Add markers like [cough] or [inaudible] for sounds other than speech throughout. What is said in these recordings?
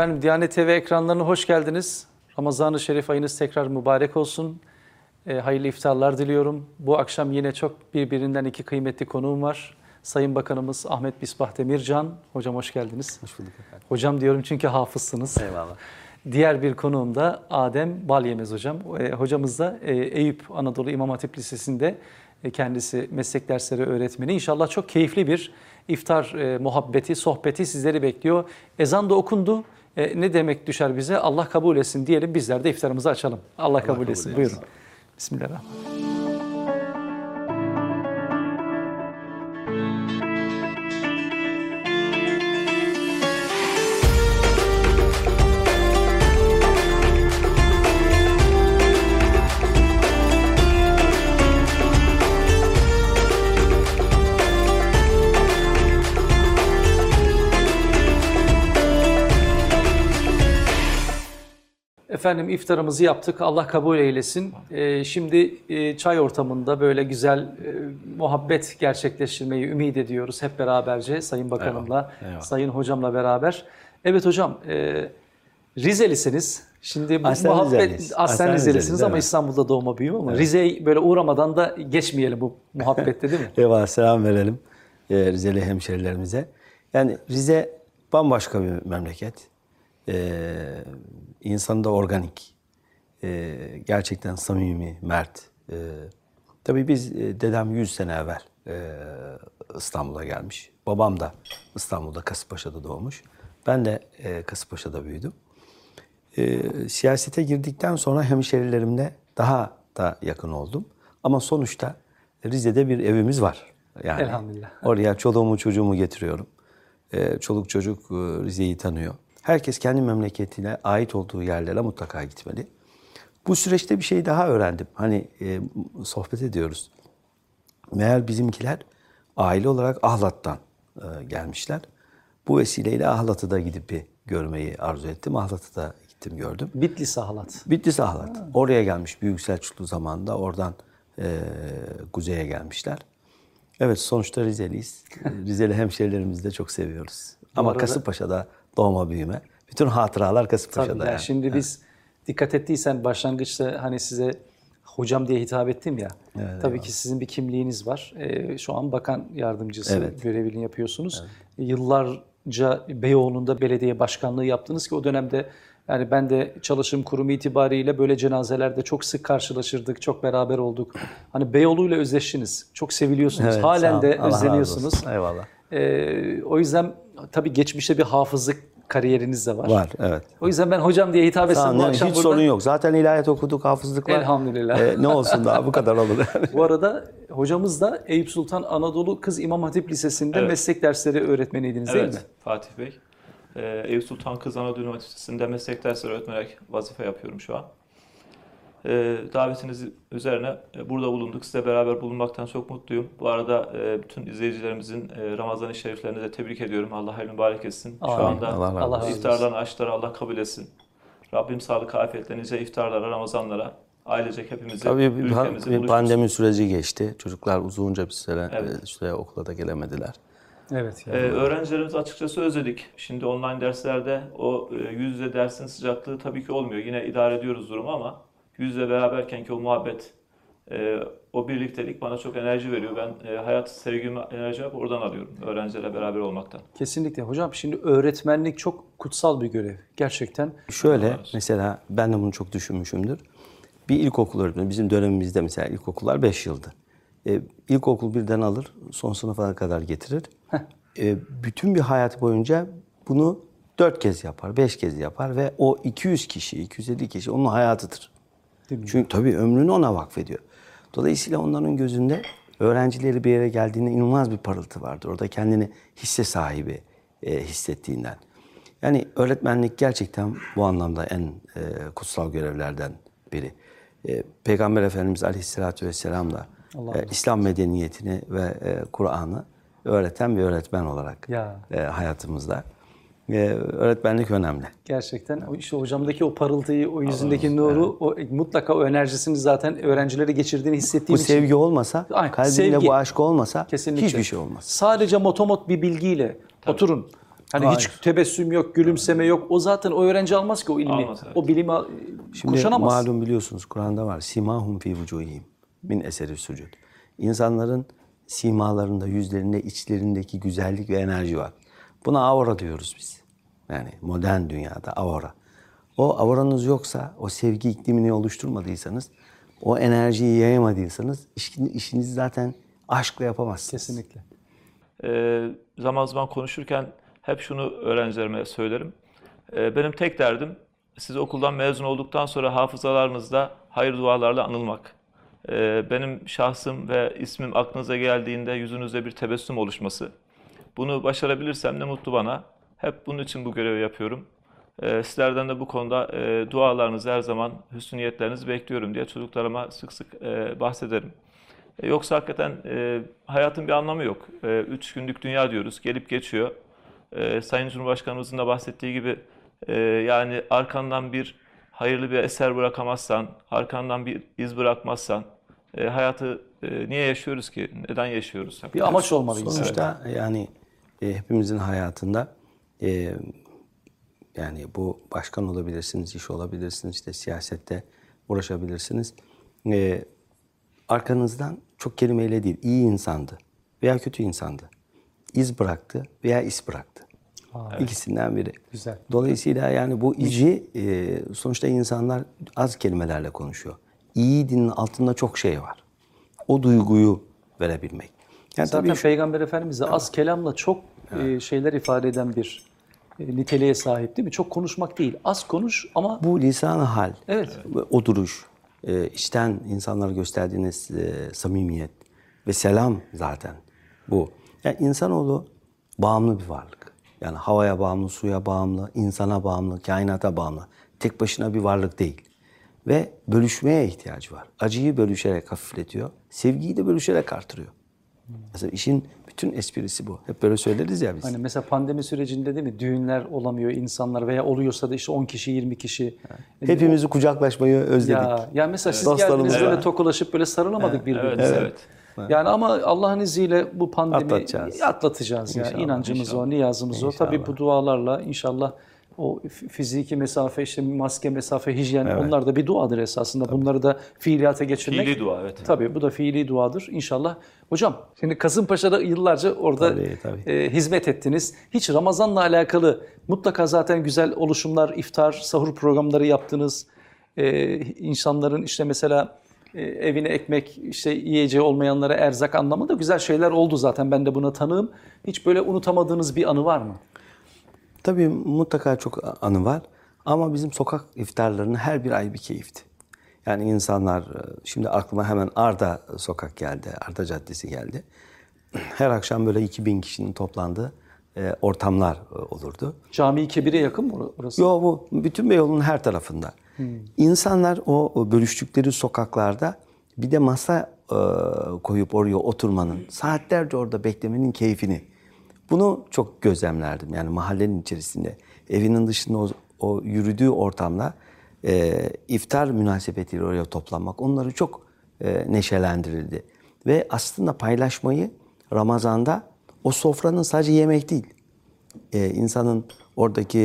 Efendim Diyanet TV ekranlarına hoş geldiniz. Ramazan-ı Şerif ayınız tekrar mübarek olsun. E, hayırlı iftarlar diliyorum. Bu akşam yine çok birbirinden iki kıymetli konuğum var. Sayın Bakanımız Ahmet Bisbah Demircan. Hocam hoş geldiniz. Hoş bulduk efendim. Hocam diyorum çünkü hafızsınız. Eyvallah. Diğer bir konuğum da Adem Balyemez hocam. E, hocamız da e, Eyüp Anadolu İmam Hatip Lisesi'nde e, kendisi meslek dersleri öğretmeni. İnşallah çok keyifli bir iftar e, muhabbeti, sohbeti sizleri bekliyor. Ezan da okundu. E, ne demek düşer bize? Allah kabul etsin diyelim. Bizler de iftarımızı açalım. Allah, kabul, kabul etsin. etsin. Buyurun. Bismillahirrahmanirrahim. Efendim iftarımızı yaptık. Allah kabul eylesin. Ee, şimdi e, çay ortamında böyle güzel e, muhabbet gerçekleştirmeyi ümit ediyoruz hep beraberce Sayın Bakanımla, Eyvallah, eyvallah. Sayın Hocamla beraber. Evet hocam, e, Rizelisiniz. Şimdi bu Aslen muhabbet Rizeliyiz. aslen Aslen Rizelisiniz Rizeliyiz, ama evet. İstanbul'da doğma büyüme ama Rize'yi böyle uğramadan da geçmeyelim bu muhabbette değil mi? [laughs] Eyvallah selam verelim e, Rizeli hemşerilerimize. Yani Rize bambaşka bir memleket. E, insanı da organik. E, gerçekten samimi, mert. E, tabii biz e, dedem 100 sene evvel e, İstanbul'a gelmiş. Babam da İstanbul'da Kasımpaşa'da doğmuş. Ben de e, Kasımpaşa'da büyüdüm. E, siyasete girdikten sonra hemşerilerimle daha da yakın oldum. Ama sonuçta Rize'de bir evimiz var. Yani Elhamdülillah. Oraya çoluğumu çocuğumu getiriyorum. E, çoluk çocuk e, Rize'yi tanıyor. Herkes kendi memleketine ait olduğu yerlere mutlaka gitmeli. Bu süreçte bir şey daha öğrendim. Hani e, sohbet ediyoruz. Meğer bizimkiler aile olarak Ahlat'tan e, gelmişler. Bu vesileyle Ahlat'ı da gidip bir görmeyi arzu ettim. Ahlat'ı da gittim gördüm. Bitlis Ahlat. Bitlis Ahlat. Oraya gelmiş Büyük Selçuklu zamanında. Oradan e, kuzeye gelmişler. Evet sonuçta Rizeliyiz. [laughs] Rizeli hemşerilerimizi de çok seviyoruz. Ama arada- Kasımpaşa'da doğma büyüme. Bütün hatıralar Kasımpaşa'da Tabii ya yani. şimdi biz dikkat ettiysen başlangıçta hani size hocam diye hitap ettim ya. tabii ki sizin bir kimliğiniz var. Ee, şu an bakan yardımcısı Evet. görevini yapıyorsunuz. Yıllarca Beyoğlu'nda belediye başkanlığı yaptınız ki o dönemde yani ben de çalışım kurumu itibariyle böyle cenazelerde çok sık karşılaşırdık, çok beraber olduk. Hani Beyoğlu'yla özleştiniz. Çok seviliyorsunuz. Evet, Halen de. Allah özleniyorsunuz. Eyvallah. Ee, o yüzden tabii geçmişte bir hafızlık kariyeriniz de var. Var evet. O yüzden ben hocam diye hitap etsem bu akşam hiç burada. sorun yok. Zaten ilahiyat okuduk, hafızlık var. Elhamdülillah. E, ne olsun daha bu kadar olur. [laughs] Bu arada hocamız da Eyüp Sultan Anadolu Kız İmam Hatip Lisesi'nde Evet. meslek dersleri öğretmeniydiniz değil Evet, mi? Fatih Bey. Ee, Eyüp Sultan Kız Anadolu Üniversitesi'nde meslek dersleri öğretmenerek vazife yapıyorum şu an. Ee, davetiniz üzerine e, burada bulunduk. Sizle beraber bulunmaktan çok mutluyum. Bu arada e, bütün izleyicilerimizin e, Ramazan-ı Şeriflerini de tebrik ediyorum. Allah hayırlı mübarek etsin. Amin. Şu anda Allah Allah iftarlarını açtılar. Allah kabul etsin. Rabbim sağlık, afiyetle nice iftarlara, Ramazanlara, ailecek hepimizi, Tabii bir, ülkemizi bir pandemi süreci geçti. Çocuklar uzunca bir süre Evet. e, süre okula da gelemediler. Evet. Ee, öğrencilerimizi açıkçası özledik. Şimdi online derslerde o e, yüz yüze dersin sıcaklığı tabii ki olmuyor. Yine idare ediyoruz durumu ama yüz yüze beraberken ki o muhabbet, e, o birliktelik bana çok enerji veriyor. Ben e, hayat sevgimi, enerjimi hep oradan alıyorum. Öğrencilerle beraber olmaktan. Kesinlikle. Hocam şimdi öğretmenlik çok kutsal bir görev. Gerçekten. Şöyle olsun. mesela ben de bunu çok düşünmüşümdür. Bir ilkokul öğretmeni, bizim dönemimizde mesela ilkokullar 5 yıldı. E, ilkokul birden alır, son sınıfa kadar getirir. E, bütün bir hayat boyunca bunu 4 kez yapar, 5 kez yapar ve o 200 kişi, 250 kişi onun hayatıdır. Değil mi? Çünkü tabii ömrünü ona vakfediyor. Dolayısıyla onların gözünde öğrencileri bir yere geldiğinde inanılmaz bir parıltı vardır. Orada kendini hisse sahibi e, hissettiğinden. Yani öğretmenlik gerçekten bu anlamda en e, kutsal görevlerden biri. E, Peygamber Efendimiz Aleyhisselatü Vesselam da e, İslam medeniyetini ve e, Kur'an'ı öğreten bir öğretmen olarak Ya. e, hayatımızda. E, öğretmenlik önemli. Gerçekten o işte hocamdaki o parıltıyı, o yüzündeki nuru, o mutlaka o enerjisini zaten öğrencilere geçirdiğini Bu hissettiğim için. sevgi olmasa, Aynen, kalbinde sevgi. bu aşk olmasa Kesinlikle. hiçbir şey olmaz. Sadece motomot bir bilgiyle oturun. Hani hiç tebessüm yok, gülümseme yok. O zaten o öğrenci almaz ki o ilmi. Almaz, evet. O bilimi Şimdi kuşanamaz. malum biliyorsunuz Kur'an'da var. Simahum fi vucuhihim min eseri sucud. İnsanların simalarında, yüzlerinde, içlerindeki güzellik ve enerji var. Buna aura diyoruz biz. Yani modern dünyada aura. O auranız yoksa, o sevgi iklimini oluşturmadıysanız, o enerjiyi yayamadıysanız işini- işinizi zaten aşkla yapamazsınız. Kesinlikle. Ee, zaman zaman konuşurken hep şunu öğrencilerime söylerim. Ee, benim tek derdim siz okuldan mezun olduktan sonra hafızalarınızda hayır dualarla anılmak. Ee, benim şahsım ve ismim aklınıza geldiğinde yüzünüzde bir tebessüm oluşması. Bunu başarabilirsem ne mutlu bana. Hep bunun için bu görevi yapıyorum. Ee, sizlerden de bu konuda e, dualarınızı her zaman, hüsnü niyetlerinizi bekliyorum diye çocuklarıma sık sık e, bahsederim. E, Yoksa hakikaten e, hayatın bir anlamı yok. E, üç günlük dünya diyoruz, gelip geçiyor. E, Sayın Cumhurbaşkanımızın da bahsettiği gibi e, yani arkandan bir hayırlı bir eser bırakamazsan, arkandan bir iz bırakmazsan e, hayatı e, niye yaşıyoruz ki? Neden yaşıyoruz? Bir amaç olmalı. Sonuçta yani e, hepimizin hayatında e, yani bu başkan olabilirsiniz, iş olabilirsiniz, işte siyasette uğraşabilirsiniz. E, arkanızdan çok kelimeyle değil, iyi insandı veya kötü insandı. İz bıraktı veya is bıraktı. İkisinden biri. Güzel. Dolayısıyla yani bu izi e, sonuçta insanlar az kelimelerle konuşuyor. İyi dinin altında çok şey var. O duyguyu verebilmek. Yani Zaten tabii Peygamber Efendimiz de az kelamla çok e, şeyler ifade eden bir niteliğe sahip değil mi? Çok konuşmak değil. Az konuş ama Bu lisan hal, Evet. ve o duruş, e, içten insanlara gösterdiğiniz e, samimiyet ve selam zaten bu. Yani insanoğlu bağımlı bir varlık. Yani havaya bağımlı, suya bağımlı, insana bağımlı, kainata bağımlı. Tek başına bir varlık değil. Ve bölüşmeye ihtiyacı var. Acıyı bölüşerek hafifletiyor, sevgiyi de bölüşerek artırıyor. Mesela işin bütün esprisi bu. Hep böyle söyleriz ya biz. hani mesela pandemi sürecinde değil mi? Düğünler olamıyor insanlar veya oluyorsa da işte 10 kişi 20 kişi. Hepimizi kucaklaşmayı özledik. Ya, ya mesela siz geldiniz böyle tokalaşıp böyle sarılamadık birbirimize. Evet, evet. Yani ama Allah'ın izniyle bu pandemi Atlatacağız. atlatacağız. Yani İnşallah, inancımız o, niyazımız o. Tabii bu dualarla inşallah o fiziki mesafe, işte maske mesafe, hijyen onlar da bir duadır esasında. Bunları da fiiliyata geçirmek. Fiili dua, evet. Tabii bu da fiili duadır inşallah. Hocam şimdi Kasımpaşa'da yıllarca orada Tabii, tabii. e, hizmet ettiniz. Hiç Ramazan'la alakalı mutlaka zaten güzel oluşumlar, iftar, sahur programları yaptınız. E, insanların işte mesela e, evine ekmek, işte yiyeceği olmayanlara erzak anlamında güzel şeyler oldu zaten. Ben de buna tanığım. Hiç böyle unutamadığınız bir anı var mı? Tabii mutlaka çok anı var. Ama bizim sokak iftarlarının her bir ay bir keyifti. Yani insanlar, şimdi aklıma hemen Arda sokak geldi, Arda Caddesi geldi. [clears throat] Her akşam böyle 2000 kişinin toplandığı e, ortamlar e, olurdu. Cami-i Kebir'e yakın mı orası? Yo bu bütün Beyoğlu'nun her tarafında. İnsanlar o, bölüştükleri sokaklarda bir de masa e, koyup oraya oturmanın, saatlerce orada beklemenin keyfini. Bunu çok gözlemlerdim yani mahallenin içerisinde. Evinin dışında o, o yürüdüğü ortamda e, iftar münasebetiyle oraya toplanmak onları çok e, neşelendirirdi. Ve aslında paylaşmayı Ramazan'da o sofranın sadece yemek değil, e, insanın oradaki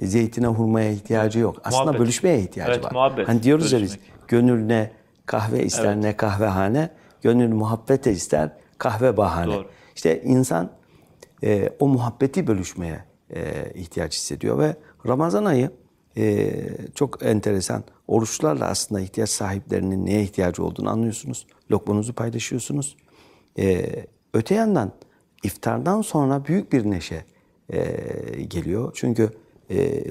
e, zeytine hurmaya ihtiyacı yok. Aslında Muhabbet. bölüşmeye ihtiyacı Evet, var. muhabbet, Hani diyoruz ya biz bölüşmek. gönül ne kahve ister ne kahvehane, gönül muhabbete ister kahve bahane. Doğru. İşte insan e, o muhabbeti bölüşmeye e, ihtiyaç hissediyor ve Ramazan ayı e, çok enteresan. Oruçlarla aslında ihtiyaç sahiplerinin neye ihtiyacı olduğunu anlıyorsunuz. Lokmanuzu paylaşıyorsunuz. E, öte yandan iftardan sonra büyük bir neşe e, geliyor. Çünkü e,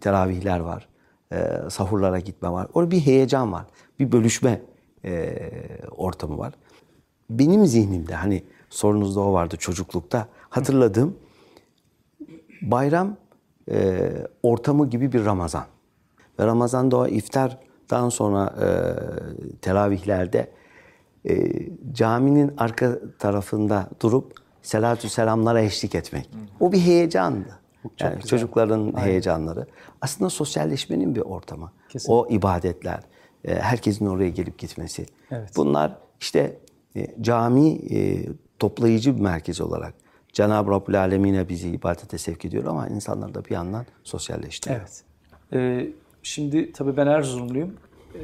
teravihler var, e, sahurlara gitme var. Orada bir heyecan var, bir bölüşme e, ortamı var. Benim zihnimde hani sorunuzda o vardı çocuklukta hatırladığım bayram e, ortamı gibi bir Ramazan. Ve Ramazan'da o iftardan sonra e, teravihlerde e, caminin arka tarafında durup selatü selamlara eşlik etmek. O bir heyecandı. Yani çocukların heyecanları. Aslında sosyalleşmenin bir ortamı. O ibadetler, e, herkesin oraya gelip gitmesi. Evet. Bunlar işte e, cami e, toplayıcı bir merkez olarak, Cenab-ı Rabbül Alemin'e bizi ibadete sevk ediyor ama insanlar da bir yandan sosyalleştiriyor. Evet. Ee, şimdi tabii ben Erzurumluyum. Ee,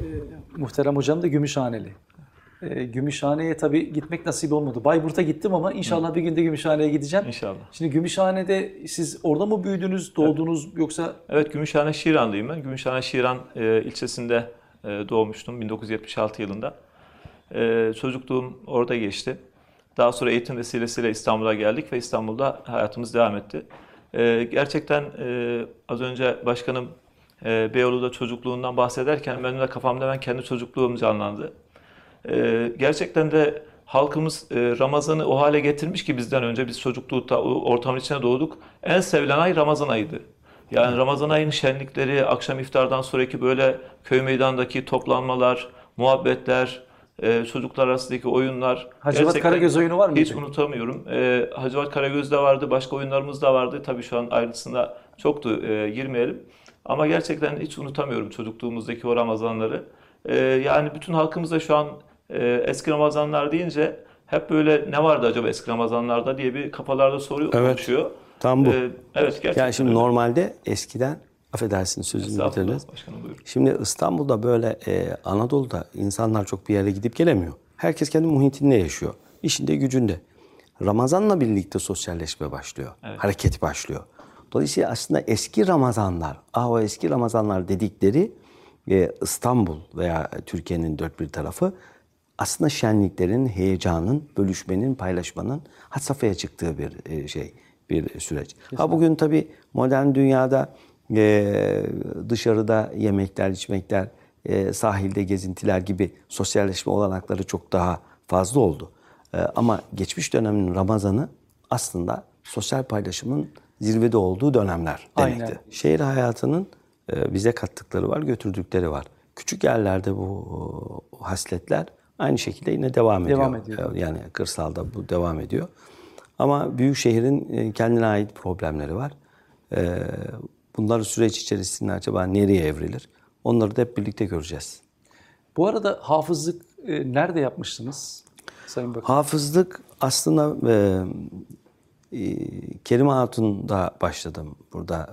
muhterem hocam da Gümüşhaneli. Ee, Gümüşhane'ye tabii gitmek nasip olmadı. Bayburt'a gittim ama inşallah bir günde Gümüşhane'ye gideceğim. İnşallah. Şimdi Gümüşhane'de siz orada mı büyüdünüz, doğdunuz yoksa Evet, Gümüşhane Şiran'dayım ben. Gümüşhane Şiran e, ilçesinde e, doğmuştum 1976 yılında. E, çocukluğum orada geçti. Daha sonra eğitim vesilesiyle İstanbul'a geldik ve İstanbul'da hayatımız devam etti. E, gerçekten e, az önce başkanım e, Beyoğlu'da çocukluğundan bahsederken benim de kafamda ben kendi çocukluğum canlandı. E, gerçekten de halkımız e, Ramazan'ı o hale getirmiş ki bizden önce biz çocuklukta o ortamın içine doğduk. En sevilen ay Ramazan ayıydı. Yani Ramazan ayının şenlikleri, akşam iftardan sonraki böyle köy meydandaki toplanmalar, muhabbetler, e, çocuklar arasındaki oyunlar. Hacivat gerçekten Karagöz oyunu var mıydı? Hiç unutamıyorum. E, Hacivat Karagöz de vardı, başka oyunlarımız da vardı. Tabii şu an ayrıntısına çoktu e, girmeyelim. Ama gerçekten hiç unutamıyorum çocukluğumuzdaki o Ramazanları. E, yani bütün halkımız da şu an e, eski Ramazanlar deyince hep böyle ne vardı acaba eski Ramazanlarda diye bir kafalarda soru Evet. oluşuyor. Tam bu. E, evet gerçekten. Yani şimdi öyle. normalde eskiden affedersiniz sözünü buyurun. Şimdi İstanbul'da böyle e, Anadolu'da insanlar çok bir yere gidip gelemiyor. Herkes kendi muhitinde yaşıyor. İşinde gücünde. Ramazanla birlikte sosyalleşme başlıyor. Hareket başlıyor. Dolayısıyla aslında eski Ramazanlar, ah o eski Ramazanlar dedikleri e, İstanbul veya Türkiye'nin dört bir tarafı aslında şenliklerin, heyecanın, bölüşmenin, paylaşmanın had safhaya çıktığı bir e, şey, bir süreç. Ha bugün tabii modern dünyada e, dışarıda yemekler, içmekler, e, sahilde gezintiler gibi sosyalleşme olanakları çok daha fazla oldu. E, ama geçmiş dönemin Ramazan'ı aslında sosyal paylaşımın zirvede olduğu dönemler demekti. Aynen. Şehir hayatının e, bize kattıkları var, götürdükleri var. Küçük yerlerde bu e, hasletler aynı şekilde yine devam ediyor. Devam ediyor. E, Yani kırsalda bu devam ediyor. Ama büyük şehrin e, kendine ait problemleri var. Bunlar süreç içerisinde acaba nereye evrilir? Onları da hep birlikte göreceğiz. bu arada hafızlık e, nerede yapmıştınız Sayın Bakan? Hafızlık aslında e, e, Kerime Hatun'da başladım burada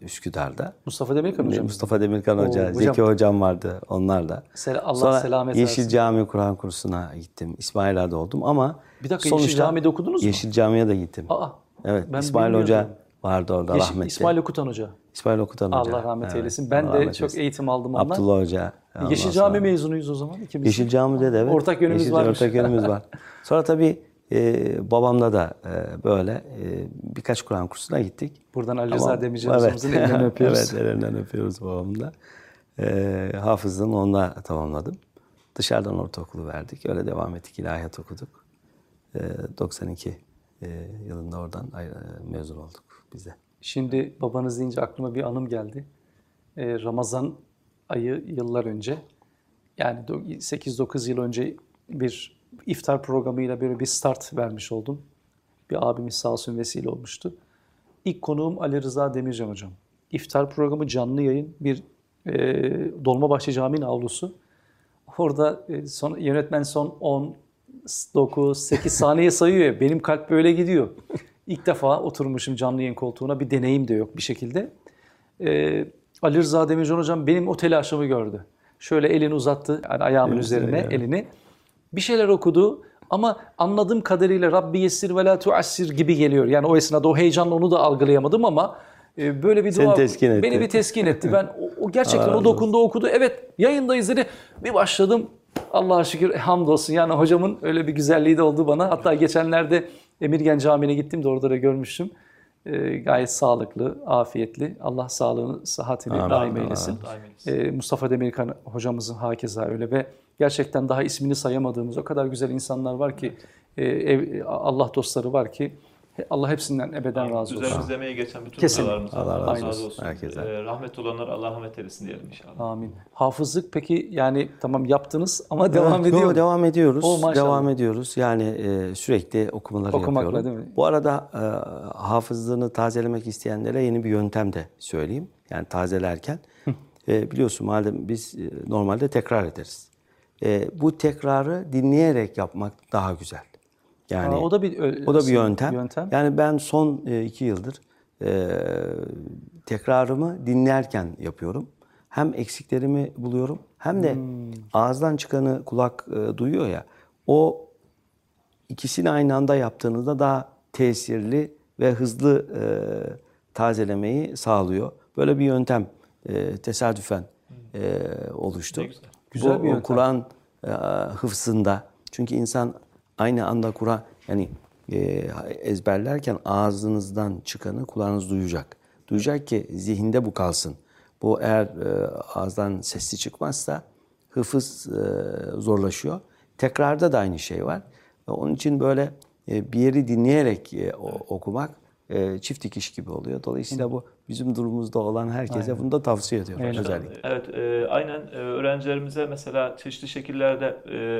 e, Üsküdar'da. Mustafa Demirkan hocam. Mustafa Demirkan Hoca, Oo, hocam. Zeki Hocam vardı onlar da. Sel- Allah Sonra selamet Yeşil versin. Cami Kur'an kursuna gittim. İsmaila'da oldum ama Bir dakika, Yeşil Cami'de okudunuz mu? Yeşil Cami'ye de gittim. Aa, evet, ben İsmail bilmiyordum. Hoca vardı orada Yeşil- rahmetli. İsmail Okutan Hoca. İsmail Okutan Hoca. Allah rahmet Evet, eylesin. Ben Allah de çok eylesin. eğitim aldım ondan. Abdullah Hoca. ondan Yeşil Cami mezunuyuz o zaman ikimiz. Yeşil Cami'de de evet. Ortak yönümüz Yeşil- varmış. Ortak yönümüz var. [laughs] Sonra tabii e, babamla da e, böyle e, birkaç Kur'an kursuna gittik. Buradan Ali Rıza Demirci hocamızın [laughs] elinden öpüyoruz. evet, elinden öpüyoruz babamı da. E, hafızlığımı onunla tamamladım. Dışarıdan ortaokulu verdik. Öyle devam ettik. İlahiyat okuduk. E, 92 e, yılında oradan ayrı- mezun olduk biz de. Şimdi babanız deyince aklıma bir anım geldi. Ee, Ramazan ayı yıllar önce yani do- 8-9 yıl önce bir iftar programıyla böyle bir start vermiş oldum. Bir abimiz sağ olsun vesile olmuştu. İlk konuğum Ali Rıza Demircan hocam. İftar programı canlı yayın bir e, Dolmabahçe Camii'nin avlusu. Orada e, son, yönetmen son 10, 9, 8 saniye sayıyor ya. Benim kalp böyle gidiyor. İlk defa oturmuşum canlı yayın koltuğuna. Bir deneyim de yok bir şekilde. Ee, Ali Rıza Demircan hocam benim o telaşımı gördü. Şöyle elini uzattı yani ayağımın üzerine elini. Bir şeyler okudu ama anladığım kadarıyla Rabbi yessir ve la tuassir gibi geliyor. Yani o esnada o heyecanla onu da algılayamadım ama e, böyle bir Seni dua teskin etti. beni bir teskin etti. Ben o, o gerçekten o dokundu okudu. Evet yayındayız dedi. Bir başladım. Allah'a şükür hamdolsun. Yani hocamın öyle bir güzelliği de oldu bana. Hatta geçenlerde Emirgen Camii'ne gittim de orada da görmüştüm. Ee, gayet sağlıklı, afiyetli. Allah sağlığını, sıhhatini daim eylesin. Daim eylesin. Ee, Mustafa Demirkan hocamızın hakeza öyle ve gerçekten daha ismini sayamadığımız o kadar güzel insanlar var ki, e, ev- Allah dostları var ki Allah hepsinden ebeden razı olsun. Üzerimiz demeye geçen bütün Kesin. Allah Allah, razı razı olsun. olsun. Herkese. Ee, rahmet olanlar Allah rahmet eylesin diyelim inşallah. Amin. Hafızlık peki yani tamam yaptınız ama devam Evet, ediyor. yo, devam ediyoruz. O maşallah. devam ediyoruz. Yani e, sürekli okumaları Okumakla yapıyorum. değil mi? Bu arada e, hafızlığını tazelemek isteyenlere yeni bir yöntem de söyleyeyim. Yani tazelerken e, biliyorsun madem biz e, normalde tekrar ederiz. E, bu tekrarı dinleyerek yapmak daha güzel. Yani Aa, o da bir o da bir yöntem. yöntem. Yani ben son e, iki yıldır e, tekrarımı dinlerken yapıyorum. Hem eksiklerimi buluyorum hem de Hmm. ağızdan çıkanı kulak e, duyuyor ya. O ikisini aynı anda yaptığınızda daha tesirli ve hızlı e, tazelemeyi sağlıyor. Böyle bir yöntem e, tesadüfen e, oluştu. Ne güzel. Güzel Bu, bir yöntem. Kur'an e, hıfzında çünkü insan aynı anda Kur'an yani e, ezberlerken ağzınızdan çıkanı kulağınız duyacak. Duyacak ki zihinde bu kalsın. Bu eğer e, ağızdan sesli çıkmazsa hıfız e, zorlaşıyor. Tekrarda da aynı şey var. Ve Onun için böyle e, bir yeri dinleyerek e, o- okumak e, çift dikiş gibi oluyor. Dolayısıyla bu bizim durumumuzda olan herkese bunu da tavsiye ediyorum Aynen. özellikle. Evet, e, aynen e, öğrencilerimize mesela çeşitli şekillerde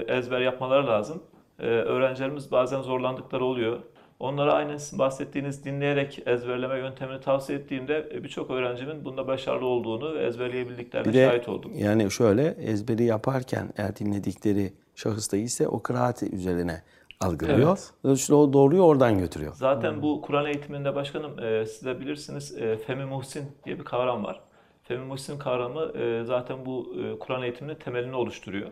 e, ezber yapmaları lazım. E, öğrencilerimiz bazen zorlandıkları oluyor. Onlara aynen sizin bahsettiğiniz dinleyerek ezberleme yöntemini tavsiye ettiğimde e, birçok öğrencimin bunda başarılı olduğunu ve ezberleyebildiklerine de şahit oldum. yani şöyle ezberi yaparken eğer dinledikleri şahıs da iyiyse o kıraati üzerine algılıyor. Evet. Dolayısıyla o doğruyu oradan götürüyor. Zaten bu Kur'an eğitiminde başkanım e, siz de bilirsiniz e, Femi Muhsin diye bir kavram var. Femi Muhsin kavramı e, zaten bu e, Kur'an eğitiminin temelini oluşturuyor.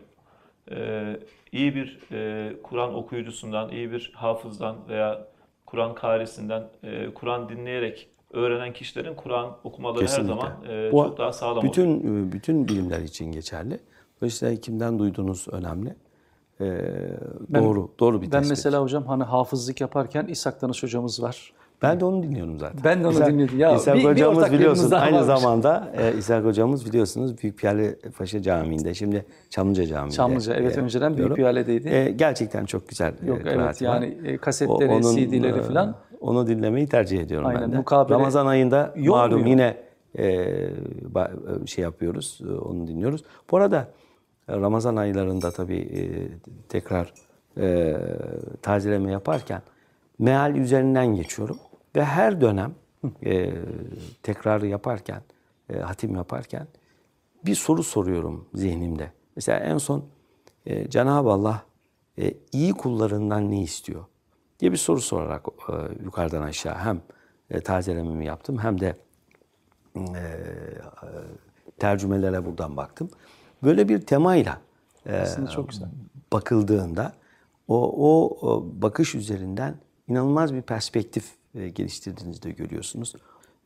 E, iyi bir e, Kur'an okuyucusundan, iyi bir hafızdan veya Kur'an karisinden, e, Kur'an dinleyerek öğrenen kişilerin Kur'an okumaları Kesinlikle. her zaman e, Bu çok daha sağlam oluyor. bütün bütün bilimler için geçerli. Dolayısıyla kimden duyduğunuz önemli. Ee, doğru, doğru bir Ben tespit. mesela hocam hani hafızlık yaparken İshak Danış hocamız var. Ben de onu dinliyorum zaten. Ben de onu İshak- dinledim. Ya İshak bir- bir hocamız ortaklığımız biliyorsunuz aynı varmış. zamanda e, İshak hocamız biliyorsunuz Büyük Piyale Paşa Camii'nde şimdi Çamlıca Camii'nde. Çamlıca, evet, önceden Büyük yapıyorum. Piyale'deydi. E, gerçekten çok güzel e, Yok evet kıraati var. yani e, kasetleri, CD'leri e, falan. Onu dinlemeyi tercih ediyorum Aynen, ben de. mukabele Ramazan ayında malum yormuyor. yine e, ba- şey yapıyoruz, e, onu dinliyoruz. Bu arada e, Ramazan aylarında tabii e, tekrar e, tazeleme yaparken meal üzerinden geçiyorum. Ve her dönem e, tekrarı yaparken, e, hatim yaparken bir soru soruyorum zihnimde. Mesela en son e, Cenab-ı Allah e, iyi kullarından ne istiyor diye bir soru sorarak e, yukarıdan aşağı hem e, tazelememi yaptım hem de e, tercümelere buradan baktım. Böyle bir temayla e, Aslında çok güzel. bakıldığında o, o, o bakış üzerinden inanılmaz bir perspektif e, geliştirdiğinizi de görüyorsunuz.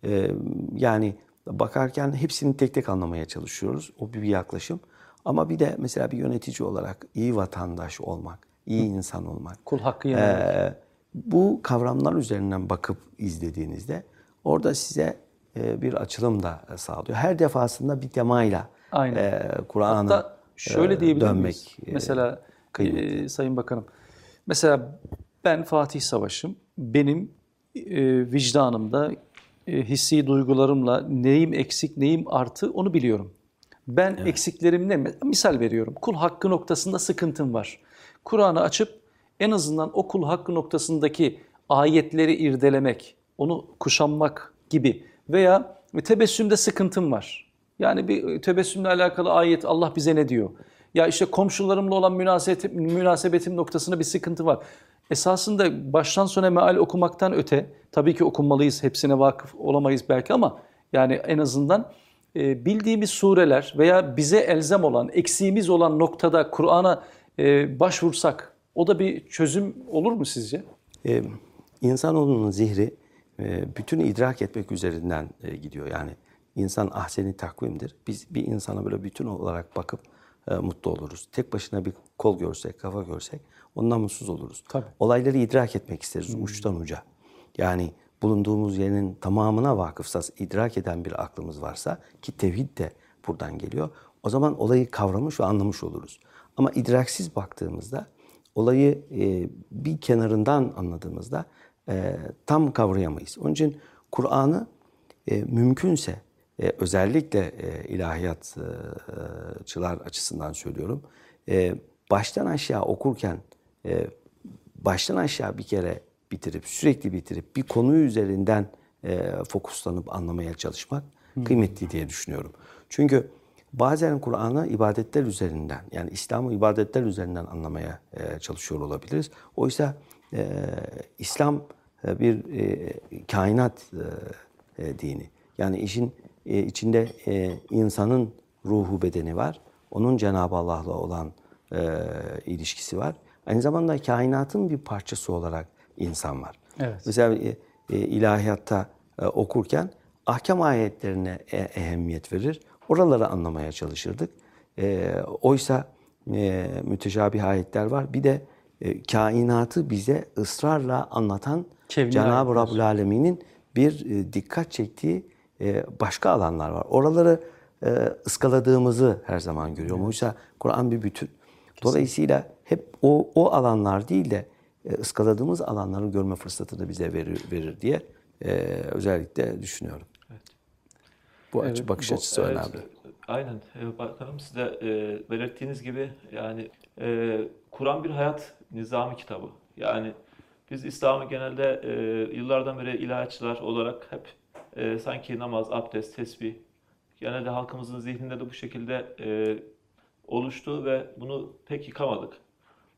E, yani bakarken hepsini tek tek anlamaya çalışıyoruz. O bir, yaklaşım. Ama bir de mesela bir yönetici olarak iyi vatandaş olmak, iyi insan olmak. Kul hakkı yememek. Ee, bu kavramlar üzerinden bakıp izlediğinizde orada size e, bir açılım da sağlıyor. Her defasında bir temayla Aynen. e, Kur'an'a şöyle e, diyebilir dönmek. miyiz? e, Mesela kıymetli. e, Sayın Bakanım, mesela ben Fatih Savaş'ım, benim e, vicdanımda, e, hissi duygularımla neyim eksik, neyim artı onu biliyorum. Ben eksiklerim ne? Misal veriyorum. Kul hakkı noktasında sıkıntım var. Kur'an'ı açıp en azından o kul hakkı noktasındaki ayetleri irdelemek, onu kuşanmak gibi veya tebessümde sıkıntım var. Yani bir tebessümle alakalı ayet Allah bize ne diyor? Ya işte komşularımla olan münasebetim, münasebetim noktasında bir sıkıntı var. Esasında baştan sona meal okumaktan öte, tabii ki okunmalıyız, hepsine vakıf olamayız belki ama yani en azından e, bildiğimiz sureler veya bize elzem olan, eksiğimiz olan noktada Kur'an'a e, başvursak o da bir çözüm olur mu sizce? E, insanoğlunun zihri e, bütünü idrak etmek üzerinden e, gidiyor. Yani insan ahseni takvimdir. Biz bir insana böyle bütün olarak bakıp e, mutlu oluruz. Tek başına bir kol görsek, kafa görsek ondan mutsuz oluruz. Tabii. Olayları idrak etmek isteriz uçtan uca. Yani bulunduğumuz yerin tamamına vakıfsız, idrak eden bir aklımız varsa ki tevhid de buradan geliyor. O zaman olayı kavramış ve anlamış oluruz. Ama idraksiz baktığımızda olayı e, bir kenarından anladığımızda e, tam kavrayamayız. Onun için Kur'an'ı e, mümkünse e, özellikle e, ilahiyatçılar açısından söylüyorum. E, baştan aşağı okurken e, baştan aşağı bir kere bitirip sürekli bitirip bir konu üzerinden e, fokuslanıp anlamaya çalışmak kıymetli diye düşünüyorum. Çünkü bazen Kur'an'ı ibadetler üzerinden yani İslam'ı ibadetler üzerinden anlamaya e, çalışıyor olabiliriz. Oysa e, İslam e, bir e, kainat e, e, dini. Yani işin e, içinde e, insanın ruhu bedeni var. Onun Cenab-ı Allah'la olan e, ilişkisi var. Aynı zamanda kainatın bir parçası olarak insan var. Evet. Mesela e, e, ilahiyatta e, okurken ahkam ayetlerine e, ehemmiyet verir. Oraları anlamaya çalışırdık. E, oysa e, müteşabih ayetler var. Bir de e, kainatı bize ısrarla anlatan Cenab-ı. Rabbül Alemin'in bir e, dikkat çektiği e, başka alanlar var. Oraları e, ıskaladığımızı her zaman görüyorum. Oysa Kur'an bir bütün. Dolayısıyla hep o, o alanlar değil de e, ıskaladığımız alanları görme fırsatı da bize verir, verir diye e, özellikle düşünüyorum. Bu açı, bakış bu- açısı Evet, önemli. Aynen. Ee, Bakanım siz de e, belirttiğiniz gibi yani e, Kur'an bir hayat nizami kitabı. Yani biz İslam'ı genelde e, yıllardan beri ilahiyatçılar olarak hep e, sanki namaz, abdest, tesbih genelde halkımızın zihninde de bu şekilde e, oluştu ve bunu pek yıkamadık.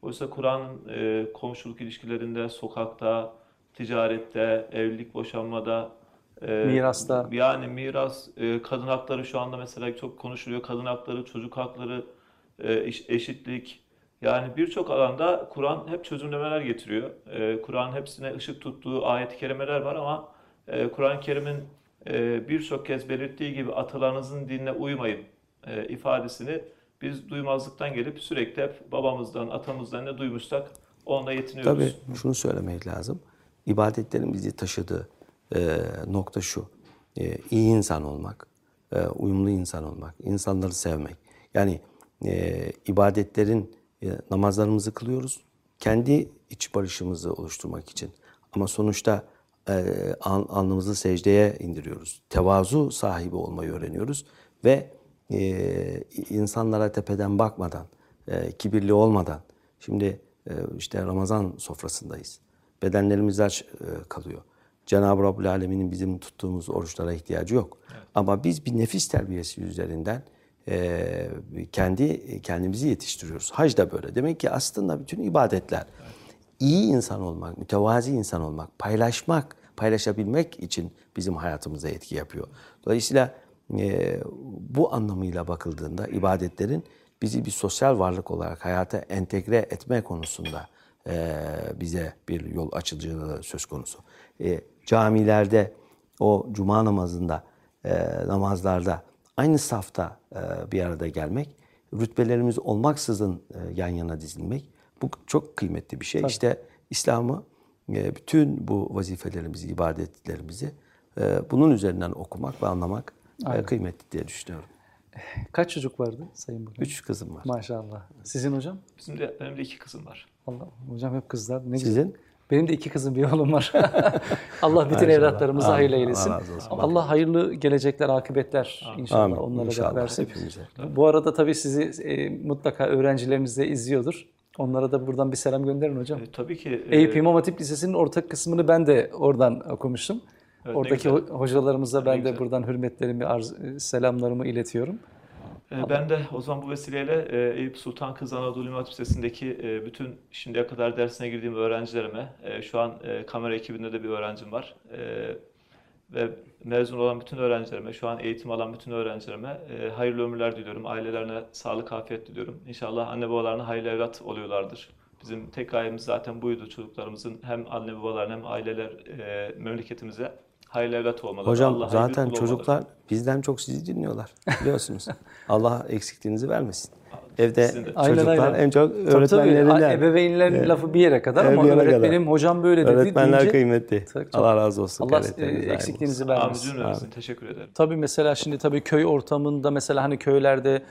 Oysa Kur'an e, komşuluk ilişkilerinde, sokakta, ticarette, evlilik, boşanmada, e, Mirasta. yani miras, e, kadın hakları şu anda mesela çok konuşuluyor. Kadın hakları, çocuk hakları, e, eş- eşitlik. Yani birçok alanda Kur'an hep çözümlemeler getiriyor. E, Kur'an hepsine ışık tuttuğu ayet-i kerimeler var ama e, Kur'an-ı Kerim'in e, birçok kez belirttiği gibi atalarınızın dinine uymayın e, ifadesini biz duymazlıktan gelip sürekli hep babamızdan, atamızdan ne duymuşsak onunla yetiniyoruz. Tabii şunu söylemek lazım. İbadetlerin bizi taşıdığı e, nokta şu. E, iyi insan olmak, e, uyumlu insan olmak, insanları sevmek. Yani e, ibadetlerin e, namazlarımızı kılıyoruz. Kendi iç barışımızı oluşturmak için. Ama sonuçta e, al- alnımızı secdeye indiriyoruz. Tevazu sahibi olmayı öğreniyoruz ve e, insanlara tepeden bakmadan, e, kibirli olmadan. Şimdi e, işte Ramazan sofrasındayız. Bedenlerimiz aç e, kalıyor. Cenab-ı Rabbül Alemin'in bizim tuttuğumuz oruçlara ihtiyacı yok. Ama biz bir nefis terbiyesi üzerinden e, kendi kendimizi yetiştiriyoruz. Hac da böyle. Demek ki aslında bütün ibadetler iyi insan olmak, mütevazi insan olmak, paylaşmak, paylaşabilmek için bizim hayatımıza etki yapıyor. Dolayısıyla e, bu anlamıyla bakıldığında ibadetlerin bizi bir sosyal varlık olarak hayata entegre etme konusunda e, bize bir yol açıcılığı söz konusu. E, camilerde o cuma namazında, e, namazlarda aynı safta e, bir arada gelmek, rütbelerimiz olmaksızın e, yan yana dizilmek bu çok kıymetli bir şey. İşte İslam'ı e, bütün bu vazifelerimizi, ibadetlerimizi e, bunun üzerinden okumak ve anlamak e, kıymetli diye düşünüyorum. Kaç çocuk vardı Sayın Bakan? Üç kızım var. Maşallah. Sizin hocam? Bizim de, benim de iki kızım var. Allah hocam hep kızlar. Ne güzel. Sizin? Benim de iki kızım bir oğlum var. [laughs] Allah bütün Maşallah. evlatlarımızı Amin. hayırlı Allah eylesin. olsun. Allah hayırlı gelecekler, akıbetler inşallah Amin. onlara İnşallah da versin. hepimize. Bu arada tabii sizi e, mutlaka öğrencileriniz de izliyordur. Onlara da buradan bir selam gönderin hocam. E, tabii ki e, Eyüp İmam Hatip Lisesi'nin ortak kısmını ben de oradan okumuştum. Evet, Oradaki hocalarımıza ben de güzel. buradan hürmetlerimi, arz, e, selamlarımı iletiyorum. E, Ben de o zaman bu vesileyle e, Eyüp Sultan Kız Anadolu Hatip Lisesi'ndeki e, bütün şimdiye kadar dersine girdiğim öğrencilerime, şu an kamera ekibinde de bir öğrencim var ve mezun olan bütün öğrencilerime, şu an eğitim alan bütün öğrencilerime hayırlı ömürler diliyorum. Ailelerine sağlık, afiyet diliyorum. İnşallah anne babalarına hayırlı evlat oluyorlardır. Bizim tek gayemiz zaten buydu çocuklarımızın hem anne babalarına hem aileler memleketimize hayırlı evlat olmaları. Hocam Allah'a zaten emanet olmaları. çocuklar bizden çok sizi dinliyorlar biliyorsunuz. Allah eksikliğinizi vermesin. Evde. Aynen, çocuklar aynen. en çok Tabii tabii öğretmenlerinden. ebeveynlerin lafı bir yere kadar ama yere kadar. öğretmenim hocam böyle dedi Öğretmenler deyince kıymetli. Tabii, Allah razı olsun. Allah e, eksikliğinizi Amin vermesin. cümlemizin. Teşekkür ederim. Tabii mesela şimdi tabii köy ortamında mesela hani köylerde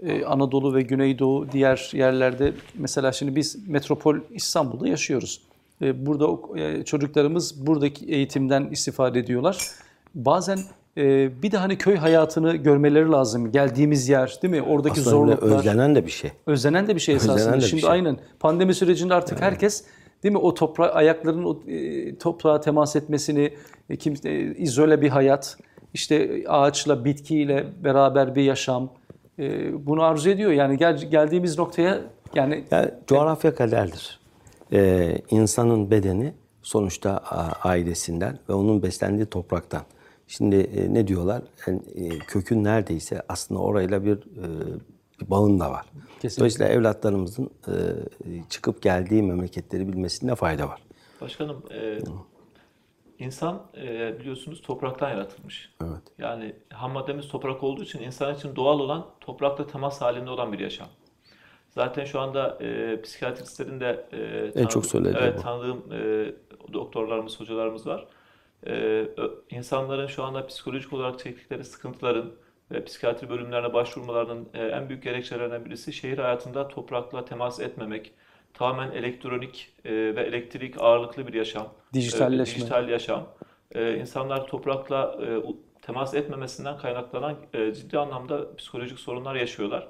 e, Anadolu ve Güneydoğu diğer yerlerde mesela şimdi biz metropol İstanbul'da yaşıyoruz. Burada e, çocuklarımız buradaki eğitimden istifade ediyorlar. Bazen e, bir de hani köy hayatını görmeleri lazım. Geldiğimiz yer değil mi? Oradaki. Aslında zorluklar. özlenen de bir şey. Özlenen de bir şey esasında. Özlenen de bir Şimdi şey. aynen pandemi sürecinde artık herkes değil mi o topra ayaklarının o e, toprağa temas etmesini, e, kim e, izole bir hayat, işte ağaçla, bitkiyle beraber bir yaşam bunu arzu ediyor. Yani gel, geldiğimiz noktaya yani Yani coğrafya kaderdir. E, insanın bedeni sonuçta ailesinden ve onun beslendiği topraktan. Şimdi e, ne diyorlar? Yani, e, kökün neredeyse aslında orayla bir, e, bir bağın da var. Kesinlikle. Dolayısıyla evlatlarımızın e, çıkıp geldiği memleketleri bilmesinde fayda var. Başkanım, e, insan e, biliyorsunuz topraktan yaratılmış. Evet. Yani ham maddemiz toprak olduğu için insan için doğal olan toprakla temas halinde olan bir yaşam. Zaten şu anda e, psikiyatristlerin de e, tanıdığım- çok söylediği evet, bu. tanıdığım e, doktorlarımız, hocalarımız var. E, insanların şu anda psikolojik olarak çektikleri sıkıntıların ve psikiyatri bölümlerine başvurmalarının e, en büyük gerekçelerinden birisi şehir hayatında toprakla temas etmemek, tamamen elektronik e, ve elektrik ağırlıklı bir yaşam, Dijitalleşme. e, dijital yaşam. E, insanlar toprakla e, temas etmemesinden kaynaklanan e, ciddi anlamda psikolojik sorunlar yaşıyorlar.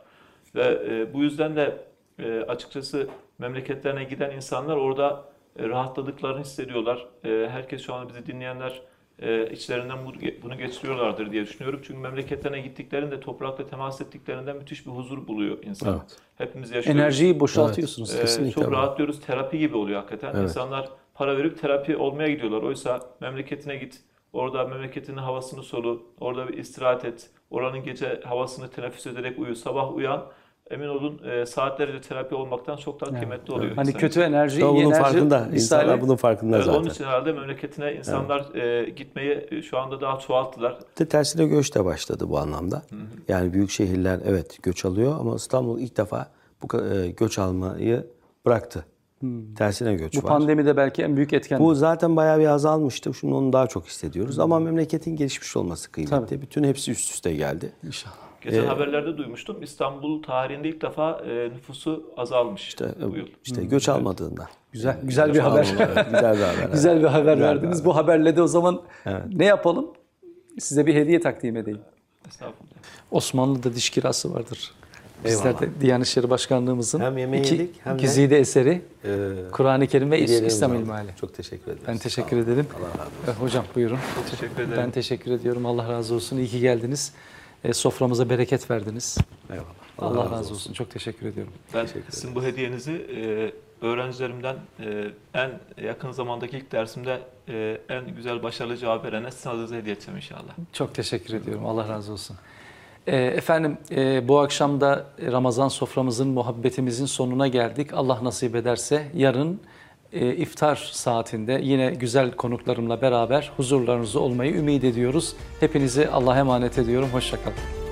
Ve e, bu yüzden de e, açıkçası memleketlerine giden insanlar orada e, rahatladıklarını hissediyorlar. E, herkes şu anda bizi dinleyenler e, içlerinden bu- bunu geçiriyorlardır diye düşünüyorum. Çünkü memleketlerine gittiklerinde toprakla temas ettiklerinde müthiş bir huzur buluyor insan. Evet. Hepimiz yaşıyoruz. Enerjiyi boşaltıyorsunuz. Ee, Kesinlikle çok rahatlıyoruz. Terapi gibi oluyor hakikaten. Evet. İnsanlar para verip terapi olmaya gidiyorlar. Oysa memleketine git. Orada memleketinin havasını solu. Orada bir istirahat et. Oranın gece havasını teneffüs ederek uyu. Sabah uyan. Emin olun e, saatlerce terapi olmaktan çok daha kıymetli oluyor. Hani insan kötü enerji, Ama iyi bunun enerji farkında. misali- İnsanlar bunun farkında Evet, zaten. onun için herhalde memleketine insanlar e, gitmeyi e, şu anda daha çoğalttılar. De tersine göç de başladı bu anlamda. Yani büyük şehirler evet göç alıyor ama İstanbul ilk defa bu e, göç almayı bıraktı. Tersine göç Bu var. pandemide belki en büyük etken. Bu zaten bayağı bir azalmıştı. Şimdi onu daha çok hissediyoruz. Ama memleketin gelişmiş olması kıymetli. Bütün hepsi üst üste geldi. İnşallah. Geçen haberlerde duymuştum. İstanbul tarihinde ilk defa e, nüfusu azalmış İşte, bu yıl. işte göç almadığında. Güzel, [laughs] güzel bir haber. evet, güzel bir haber. Güzel bir haber Güzel bir verdiniz. haber. Bu haberle de o zaman ne yapalım? Size bir hediye takdim edeyim. Estağfurullah. Osmanlı'da diş kirası vardır. Bizler de Diyanet İşleri Başkanlığımızın Hem yemeği iki, yedik, hem de- güzide eseri Ee, Kur'an-ı Kerim ve İslam var. İlmihali. Çok teşekkür ederim. Ben teşekkür ederim. Allah Hocam buyurun. Çok teşekkür ederim. Ben teşekkür ediyorum. Allah razı olsun. İyi ki geldiniz. E, soframıza bereket verdiniz. Eyvallah. Allah, razı olsun. Çok teşekkür ediyorum. Ben sizin bu hediyenizi e, öğrencilerimden e, en yakın zamandaki ilk dersimde e, en güzel başarılı cevap verene sizin adınıza hediye edeceğim inşallah. Çok teşekkür ediyorum. Allah razı olsun. E, efendim e, bu akşam da Ramazan soframızın, muhabbetimizin sonuna geldik. Allah nasip ederse yarın e, iftar saatinde yine güzel konuklarımla beraber huzurlarınızda olmayı ümit ediyoruz. Hepinizi Allah'a emanet ediyorum. Hoşçakalın.